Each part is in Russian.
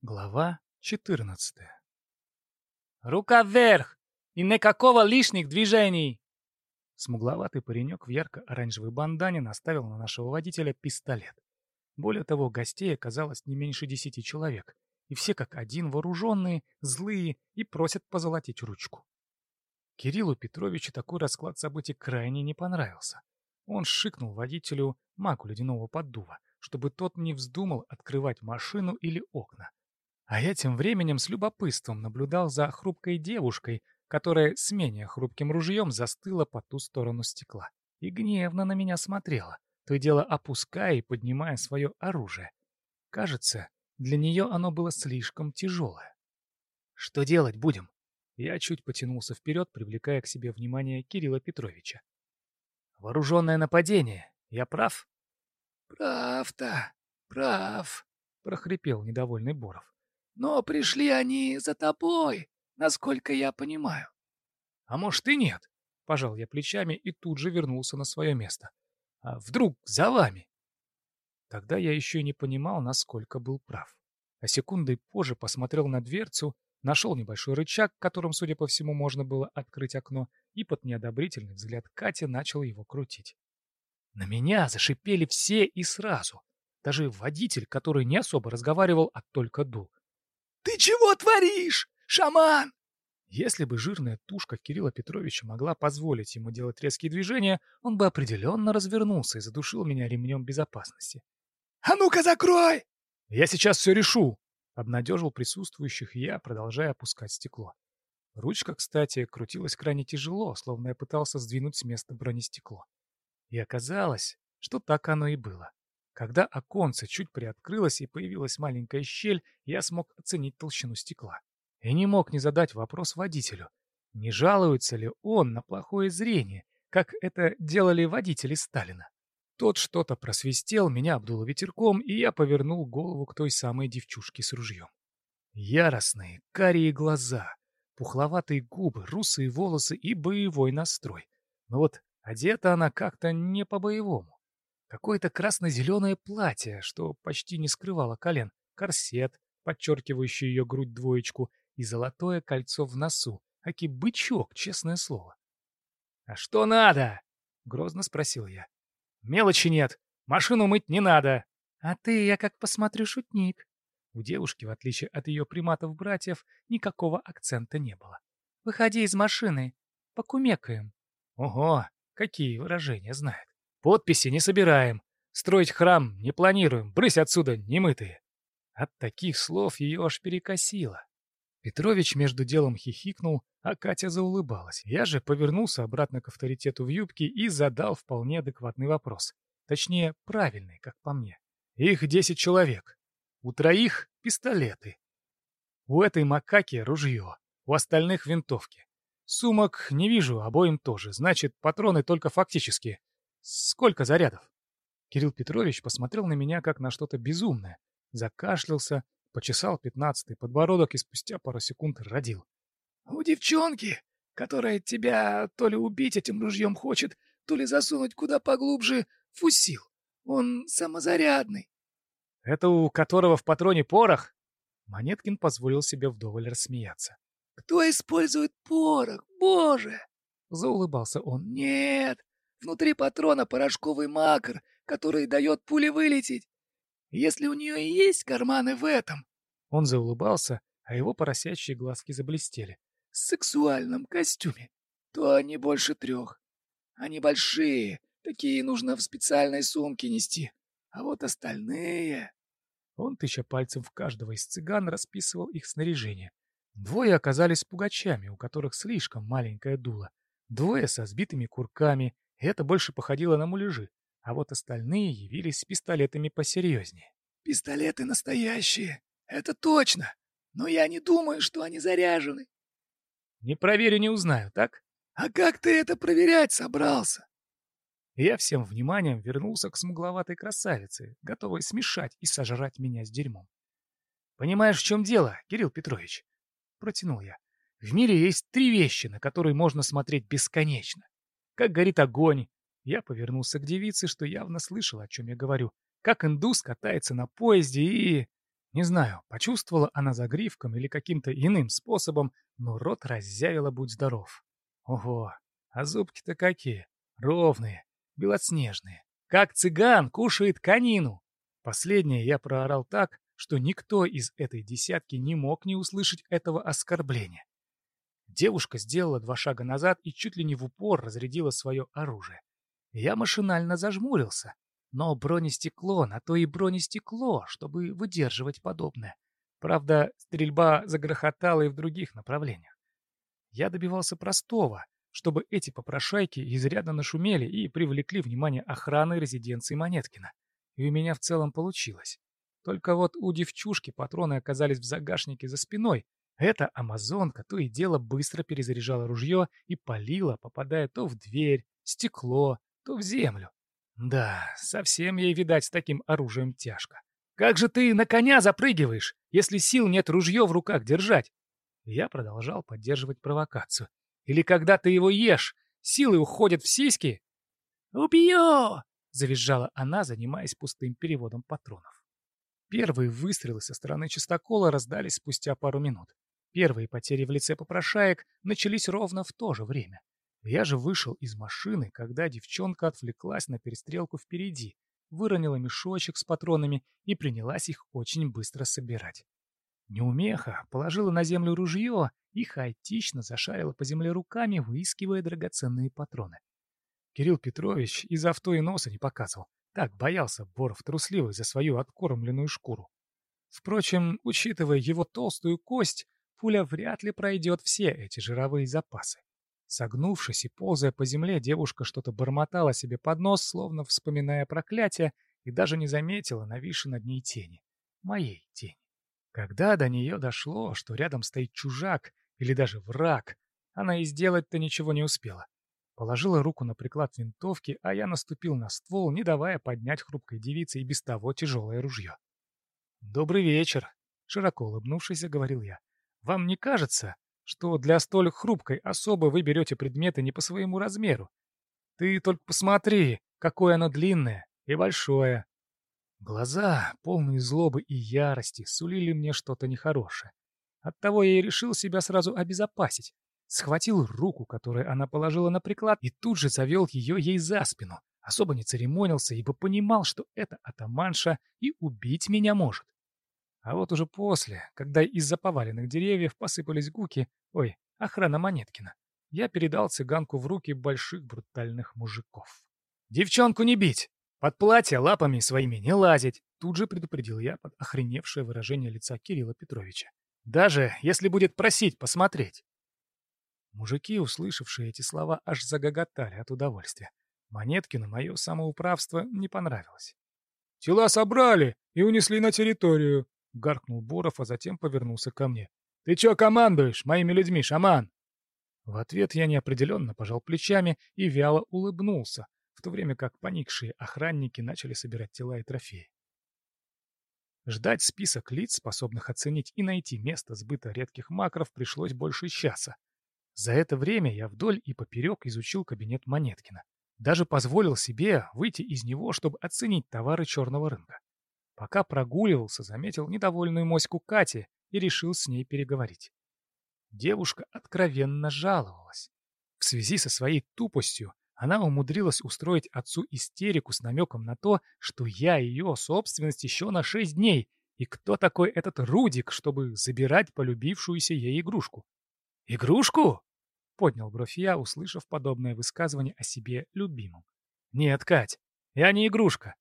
Глава 14 «Рука вверх! И никакого лишних движений!» Смугловатый паренек в ярко-оранжевой бандане наставил на нашего водителя пистолет. Более того, гостей оказалось не меньше десяти человек, и все как один вооруженные, злые и просят позолотить ручку. Кириллу Петровичу такой расклад событий крайне не понравился. Он шикнул водителю магу ледяного поддува, чтобы тот не вздумал открывать машину или окна. А я тем временем с любопытством наблюдал за хрупкой девушкой, которая с менее хрупким ружьем застыла по ту сторону стекла и гневно на меня смотрела, то и дело опуская и поднимая свое оружие. Кажется, для нее оно было слишком тяжелое. «Что делать будем?» Я чуть потянулся вперед, привлекая к себе внимание Кирилла Петровича. «Вооруженное нападение. Я прав?» «Прав-то, прав», — прохрипел недовольный Боров. «Но пришли они за тобой, насколько я понимаю». «А может и нет», — пожал я плечами и тут же вернулся на свое место. «А вдруг за вами?» Тогда я еще не понимал, насколько был прав. А секундой позже посмотрел на дверцу Нашел небольшой рычаг, которым, судя по всему, можно было открыть окно, и под неодобрительный взгляд Кати начал его крутить. На меня зашипели все и сразу. Даже водитель, который не особо разговаривал, а только дул. «Ты чего творишь, шаман?» Если бы жирная тушка Кирилла Петровича могла позволить ему делать резкие движения, он бы определенно развернулся и задушил меня ремнем безопасности. «А ну-ка закрой!» «Я сейчас все решу!» Обнадежил присутствующих я, продолжая опускать стекло. Ручка, кстати, крутилась крайне тяжело, словно я пытался сдвинуть с места бронестекло. И оказалось, что так оно и было. Когда оконце чуть приоткрылось и появилась маленькая щель, я смог оценить толщину стекла. И не мог не задать вопрос водителю. Не жалуется ли он на плохое зрение, как это делали водители Сталина? Тот что-то просвистел, меня обдуло ветерком, и я повернул голову к той самой девчушке с ружьем. Яростные, карие глаза, пухловатые губы, русые волосы и боевой настрой. Но вот одета она как-то не по-боевому. Какое-то красно-зеленое платье, что почти не скрывало колен, корсет, подчеркивающий ее грудь двоечку, и золотое кольцо в носу, аки бычок, честное слово. «А что надо?» — грозно спросил я. Мелочи нет. Машину мыть не надо. А ты, я как посмотрю, шутник. У девушки, в отличие от ее приматов-братьев, никакого акцента не было. Выходи из машины. Покумекаем. Ого, какие выражения знает. Подписи не собираем. Строить храм не планируем. Брысь отсюда, немытые. От таких слов ее аж перекосило. Петрович между делом хихикнул, а Катя заулыбалась. Я же повернулся обратно к авторитету в юбке и задал вполне адекватный вопрос. Точнее, правильный, как по мне. Их десять человек. У троих — пистолеты. У этой макаки — ружье. У остальных — винтовки. Сумок не вижу, обоим тоже. Значит, патроны только фактически. Сколько зарядов? Кирилл Петрович посмотрел на меня как на что-то безумное. Закашлялся, почесал пятнадцатый подбородок и спустя пару секунд родил. «У девчонки, которая тебя то ли убить этим ружьем хочет, то ли засунуть куда поглубже, фусил. Он самозарядный». «Это у которого в патроне порох?» Монеткин позволил себе вдоволь рассмеяться. «Кто использует порох, боже!» Заулыбался он. «Нет, внутри патрона порошковый макар, который дает пуле вылететь. Если у нее и есть карманы в этом...» Он заулыбался, а его поросячьи глазки заблестели. сексуальном костюме, то они больше трех. Они большие, такие нужно в специальной сумке нести. А вот остальные...» Он, тыча пальцем в каждого из цыган, расписывал их снаряжение. Двое оказались пугачами, у которых слишком маленькое дуло. Двое со сбитыми курками, это больше походило на муляжи а вот остальные явились с пистолетами посерьезнее. «Пистолеты настоящие, это точно, но я не думаю, что они заряжены». «Не проверю, не узнаю, так?» «А как ты это проверять собрался?» Я всем вниманием вернулся к смугловатой красавице, готовой смешать и сожрать меня с дерьмом. «Понимаешь, в чем дело, Кирилл Петрович?» Протянул я. «В мире есть три вещи, на которые можно смотреть бесконечно. Как горит огонь, я повернулся к девице, что явно слышал, о чем я говорю. Как индус катается на поезде и... Не знаю, почувствовала она загривком или каким-то иным способом, но рот разъявила, будь здоров. Ого, а зубки-то какие! Ровные, белоснежные. Как цыган кушает конину. Последнее я проорал так, что никто из этой десятки не мог не услышать этого оскорбления. Девушка сделала два шага назад и чуть ли не в упор разрядила свое оружие. Я машинально зажмурился. Но бронестекло, на то и бронестекло, чтобы выдерживать подобное. Правда, стрельба загрохотала и в других направлениях. Я добивался простого, чтобы эти попрошайки изрядно нашумели и привлекли внимание охраны резиденции Монеткина. И у меня в целом получилось. Только вот у девчушки патроны оказались в загашнике за спиной. Эта амазонка то и дело быстро перезаряжала ружье и палила, попадая то в дверь, стекло, то в землю. Да, совсем ей, видать, с таким оружием тяжко. Как же ты на коня запрыгиваешь, если сил нет ружье в руках держать? Я продолжал поддерживать провокацию. Или когда ты его ешь, силы уходят в сиськи? «Убью!» — завизжала она, занимаясь пустым переводом патронов. Первые выстрелы со стороны чистокола раздались спустя пару минут. Первые потери в лице попрошаек начались ровно в то же время. Я же вышел из машины, когда девчонка отвлеклась на перестрелку впереди, выронила мешочек с патронами и принялась их очень быстро собирать. Неумеха положила на землю ружье и хаотично зашарила по земле руками, выискивая драгоценные патроны. Кирилл Петрович из авто и носа не показывал. Так боялся Боров трусливый за свою откормленную шкуру. Впрочем, учитывая его толстую кость, пуля вряд ли пройдет все эти жировые запасы. Согнувшись и ползая по земле, девушка что-то бормотала себе под нос, словно вспоминая проклятие, и даже не заметила нависшей над ней тени. Моей тени. Когда до нее дошло, что рядом стоит чужак или даже враг, она и сделать-то ничего не успела. Положила руку на приклад винтовки, а я наступил на ствол, не давая поднять хрупкой девице и без того тяжелое ружье. «Добрый вечер», — широко улыбнувшись, говорил я. «Вам не кажется, что для столь хрупкой особы вы берете предметы не по своему размеру. Ты только посмотри, какое оно длинное и большое. Глаза, полные злобы и ярости, сулили мне что-то нехорошее. Оттого я и решил себя сразу обезопасить. Схватил руку, которую она положила на приклад, и тут же завел ее ей за спину. Особо не церемонился, ибо понимал, что эта атаманша и убить меня может. А вот уже после, когда из-за поваленных деревьев посыпались гуки, ой, охрана Монеткина, я передал цыганку в руки больших брутальных мужиков. «Девчонку не бить! Под платье лапами своими не лазить!» Тут же предупредил я под охреневшее выражение лица Кирилла Петровича. «Даже если будет просить посмотреть!» Мужики, услышавшие эти слова, аж загоготали от удовольствия. Монеткину мое самоуправство не понравилось. «Тела собрали и унесли на территорию», — гаркнул Боров, а затем повернулся ко мне. «Ты чё командуешь моими людьми, шаман?» В ответ я неопределенно пожал плечами и вяло улыбнулся, в то время как поникшие охранники начали собирать тела и трофеи. Ждать список лиц, способных оценить и найти место сбыта редких макров, пришлось больше часа. За это время я вдоль и поперек изучил кабинет Монеткина. Даже позволил себе выйти из него, чтобы оценить товары черного рынка. Пока прогуливался, заметил недовольную моську Кати и решил с ней переговорить. Девушка откровенно жаловалась. В связи со своей тупостью она умудрилась устроить отцу истерику с намеком на то, что я ее собственность еще на шесть дней, и кто такой этот Рудик, чтобы забирать полюбившуюся ей игрушку. «Игрушку?» — поднял бровь я, услышав подобное высказывание о себе любимом. «Нет, Кать, я не игрушка.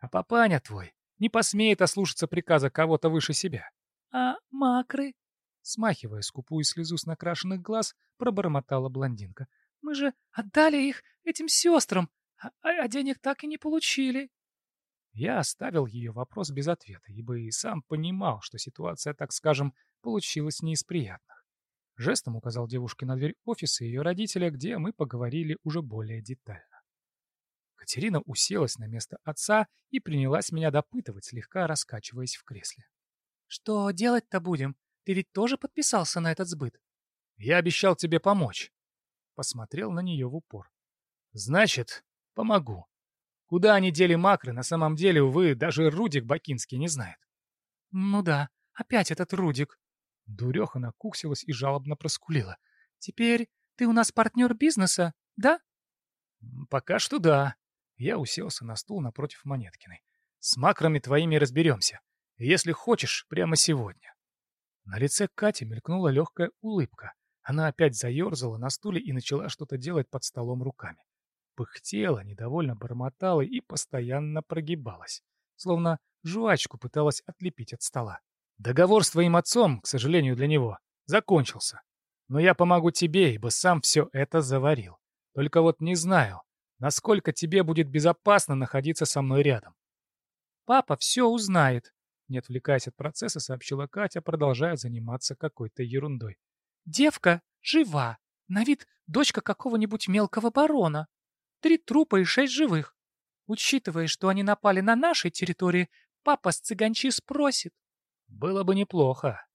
А папаня твой не посмеет ослушаться приказа кого-то выше себя. А макры? Смахивая скупую слезу с накрашенных глаз, пробормотала блондинка. Мы же отдали их этим сестрам, а, а денег так и не получили. Я оставил ее вопрос без ответа, ибо и сам понимал, что ситуация, так скажем, получилась не из приятных. Жестом указал девушке на дверь офиса ее родителя, где мы поговорили уже более детально. Катерина уселась на место отца и принялась меня допытывать, слегка раскачиваясь в кресле. «Что делать-то будем? Ты ведь тоже подписался на этот сбыт?» «Я обещал тебе помочь». Посмотрел на нее в упор. «Значит, помогу. Куда они дели макры, на самом деле, увы, даже Рудик Бакинский не знает. Ну да, опять этот Рудик. Дуреха накуксилась и жалобно проскулила. Теперь ты у нас партнер бизнеса, да? Пока что да. Я уселся на стул напротив Монеткиной. С макрами твоими разберемся. Если хочешь, прямо сегодня. На лице Кати мелькнула легкая улыбка. Она опять заерзала на стуле и начала что-то делать под столом руками. Пыхтела, недовольно бормотала и постоянно прогибалась, словно жвачку пыталась отлепить от стола. Договор с твоим отцом, к сожалению для него, закончился. Но я помогу тебе, ибо сам все это заварил. Только вот не знаю, насколько тебе будет безопасно находиться со мной рядом. Папа все узнает, не отвлекаясь от процесса, сообщила Катя, продолжая заниматься какой-то ерундой. «Девка жива. На вид дочка какого-нибудь мелкого барона. Три трупа и шесть живых. Учитывая, что они напали на нашей территории, папа с цыганчи спросит». «Было бы неплохо».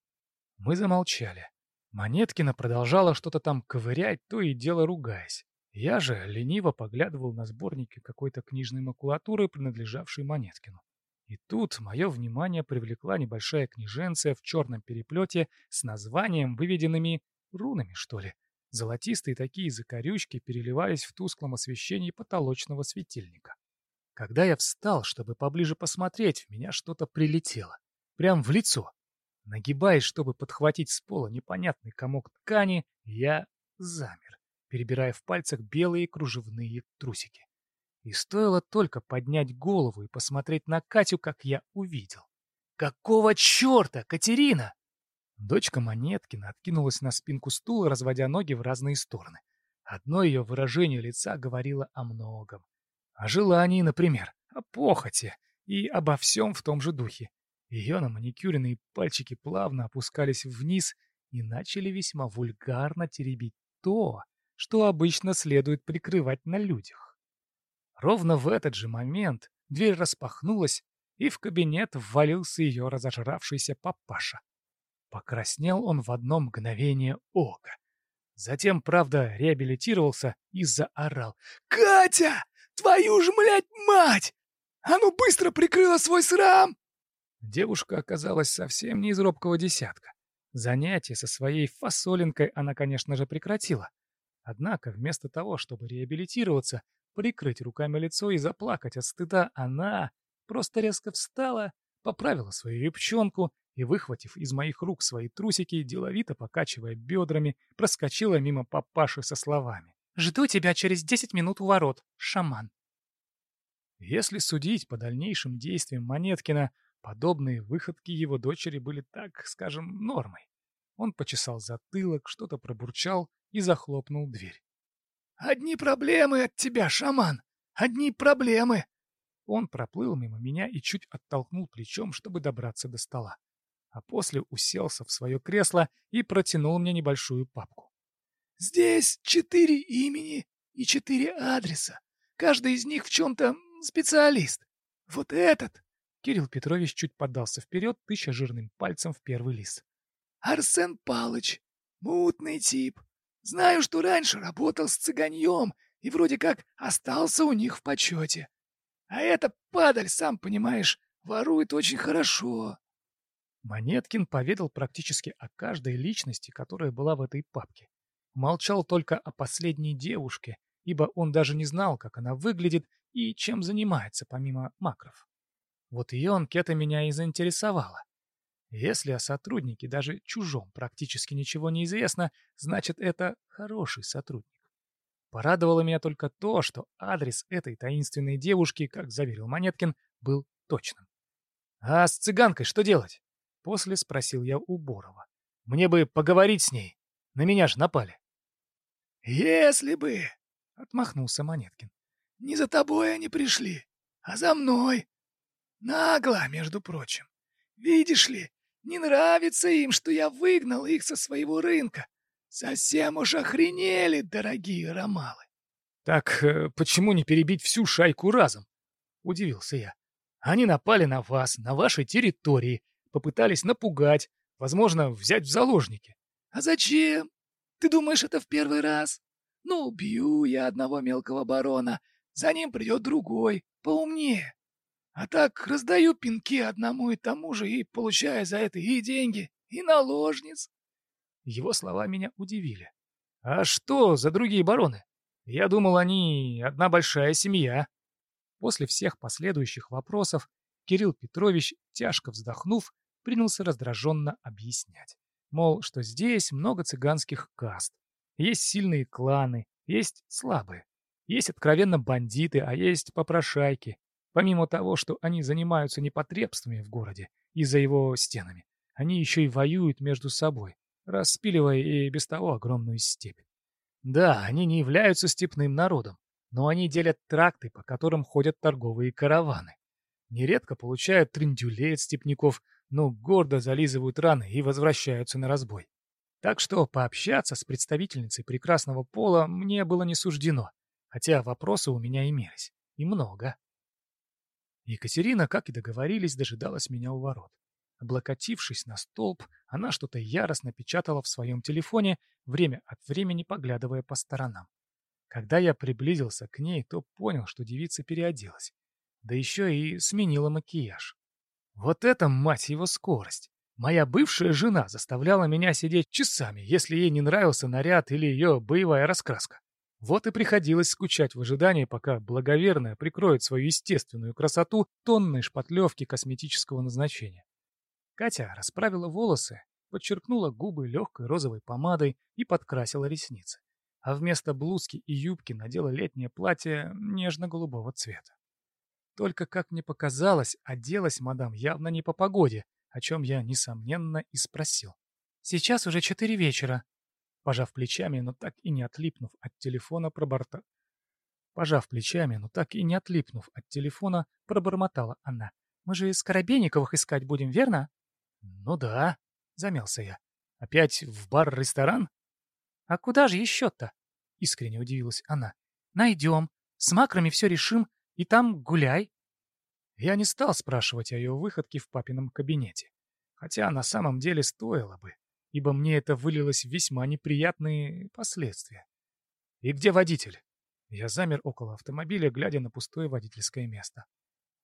Мы замолчали. Монеткина продолжала что-то там ковырять, то и дело ругаясь. Я же лениво поглядывал на сборники какой-то книжной макулатуры, принадлежавшей Монеткину. И тут мое внимание привлекла небольшая книженция в черном переплете с названием, выведенными рунами, что ли. Золотистые такие закорючки переливались в тусклом освещении потолочного светильника. Когда я встал, чтобы поближе посмотреть, в меня что-то прилетело. Прям в лицо. Нагибаясь, чтобы подхватить с пола непонятный комок ткани, я замер, перебирая в пальцах белые кружевные трусики. И стоило только поднять голову и посмотреть на Катю, как я увидел. «Какого черта, Катерина?» Дочка Монеткина откинулась на спинку стула, разводя ноги в разные стороны. Одно ее выражение лица говорило о многом. О желании, например, о похоти и обо всем в том же духе. Ее на маникюренные пальчики плавно опускались вниз и начали весьма вульгарно теребить то, что обычно следует прикрывать на людях. Ровно в этот же момент дверь распахнулась, и в кабинет ввалился ее разожравшийся папаша. Покраснел он в одно мгновение ока. Затем, правда, реабилитировался и заорал. «Катя! Твою ж, млядь, мать! А ну быстро прикрыла свой срам!» Девушка оказалась совсем не из робкого десятка. Занятие со своей фасолинкой она, конечно же, прекратила. Однако вместо того, чтобы реабилитироваться, прикрыть руками лицо и заплакать от стыда, она просто резко встала, поправила свою юбчонку и, выхватив из моих рук свои трусики, деловито покачивая бедрами, проскочила мимо папаши со словами. «Жду тебя через десять минут у ворот, шаман». Если судить по дальнейшим действиям Монеткина, подобные выходки его дочери были, так скажем, нормой. Он почесал затылок, что-то пробурчал и захлопнул дверь. «Одни проблемы от тебя, шаман! Одни проблемы!» Он проплыл мимо меня и чуть оттолкнул плечом, чтобы добраться до стола. А после уселся в свое кресло и протянул мне небольшую папку. «Здесь четыре имени и четыре адреса. Каждый из них в чем-то специалист. Вот этот...» Кирилл Петрович чуть подался вперед, тыча жирным пальцем в первый лист. «Арсен Палыч. Мутный тип. Знаю, что раньше работал с цыганьем и вроде как остался у них в почете. А эта падаль, сам понимаешь, ворует очень хорошо. Монеткин поведал практически о каждой личности, которая была в этой папке. Молчал только о последней девушке, ибо он даже не знал, как она выглядит и чем занимается, помимо макров. Вот ее анкета меня и заинтересовала. Если о сотруднике, даже чужом, практически ничего не известно, значит, это хороший сотрудник. Порадовало меня только то, что адрес этой таинственной девушки, как заверил Монеткин, был точным. «А с цыганкой что делать?» После спросил я у Борова. «Мне бы поговорить с ней. На меня же напали». «Если бы!» — отмахнулся Монеткин. «Не за тобой они пришли, а за мной. Нагло, между прочим. Видишь ли, не нравится им, что я выгнал их со своего рынка. Совсем уж охренели, дорогие ромалы. Так э, почему не перебить всю шайку разом? Удивился я. Они напали на вас, на вашей территории, попытались напугать, возможно, взять в заложники. А зачем? Ты думаешь, это в первый раз? Ну, убью я одного мелкого барона, за ним придет другой, поумнее. А так раздаю пинки одному и тому же и получаю за это и деньги, и наложниц. Его слова меня удивили. А что за другие бароны? Я думал, они одна большая семья. После всех последующих вопросов Кирилл Петрович, тяжко вздохнув, принялся раздраженно объяснять. Мол, что здесь много цыганских каст. Есть сильные кланы, есть слабые. Есть откровенно бандиты, а есть попрошайки. Помимо того, что они занимаются непотребствами в городе и за его стенами, они еще и воюют между собой, распиливая и без того огромную степь. Да, они не являются степным народом, но они делят тракты, по которым ходят торговые караваны. Нередко получают трендюлей от степняков, но гордо зализывают раны и возвращаются на разбой. Так что пообщаться с представительницей прекрасного пола мне было не суждено, хотя вопросы у меня имелись. И много. Екатерина, как и договорились, дожидалась меня у ворот. Облокотившись на столб, она что-то яростно печатала в своем телефоне, время от времени поглядывая по сторонам. Когда я приблизился к ней, то понял, что девица переоделась. Да еще и сменила макияж. Вот это, мать его, скорость! Моя бывшая жена заставляла меня сидеть часами, если ей не нравился наряд или ее боевая раскраска. Вот и приходилось скучать в ожидании, пока благоверная прикроет свою естественную красоту тонной шпатлевки косметического назначения. Катя расправила волосы, подчеркнула губы легкой розовой помадой и подкрасила ресницы. А вместо блузки и юбки надела летнее платье нежно-голубого цвета. Только, как мне показалось, оделась мадам явно не по погоде, о чем я, несомненно, и спросил. «Сейчас уже четыре вечера». Пожав плечами, но так и не отлипнув от телефона, проборта... Пожав плечами, но так и не отлипнув от телефона, пробормотала она. «Мы же из Коробейниковых искать будем, верно?» «Ну да», — замялся я. «Опять в бар-ресторан?» «А куда же еще-то?» — искренне удивилась она. «Найдем. С макрами все решим. И там гуляй. Я не стал спрашивать о ее выходке в папином кабинете. Хотя на самом деле стоило бы, ибо мне это вылилось в весьма неприятные последствия. «И где водитель?» Я замер около автомобиля, глядя на пустое водительское место.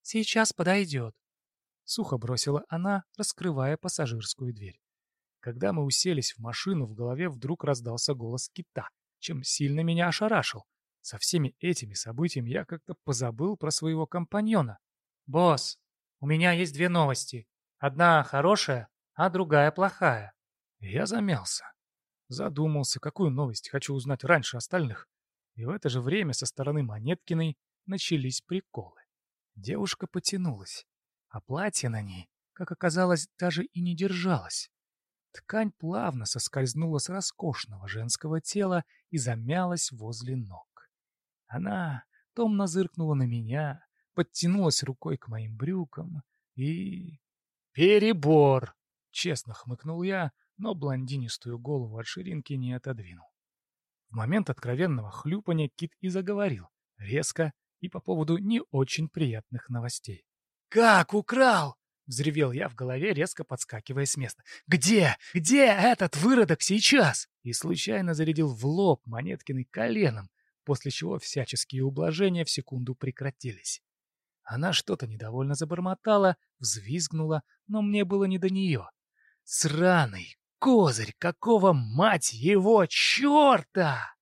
«Сейчас подойдет», — сухо бросила она, раскрывая пассажирскую дверь. Когда мы уселись в машину, в голове вдруг раздался голос кита, чем сильно меня ошарашил. Со всеми этими событиями я как-то позабыл про своего компаньона. «Босс, у меня есть две новости. Одна хорошая, а другая плохая». Я замялся. Задумался, какую новость хочу узнать раньше остальных. И в это же время со стороны Монеткиной начались приколы. Девушка потянулась, а платье на ней, как оказалось, даже и не держалось. Ткань плавно соскользнула с роскошного женского тела и замялась возле ног. Она томно зыркнула на меня, подтянулась рукой к моим брюкам и... «Перебор!» — честно хмыкнул я, но блондинистую голову от ширинки не отодвинул. В момент откровенного хлюпания Кит и заговорил, резко и по поводу не очень приятных новостей. «Как украл?» — взревел я в голове, резко подскакивая с места. «Где? Где этот выродок сейчас?» И случайно зарядил в лоб Монеткиной коленом, после чего всяческие ублажения в секунду прекратились. Она что-то недовольно забормотала, взвизгнула, но мне было не до нее. «Сраный козырь! Какого, мать его, черта!»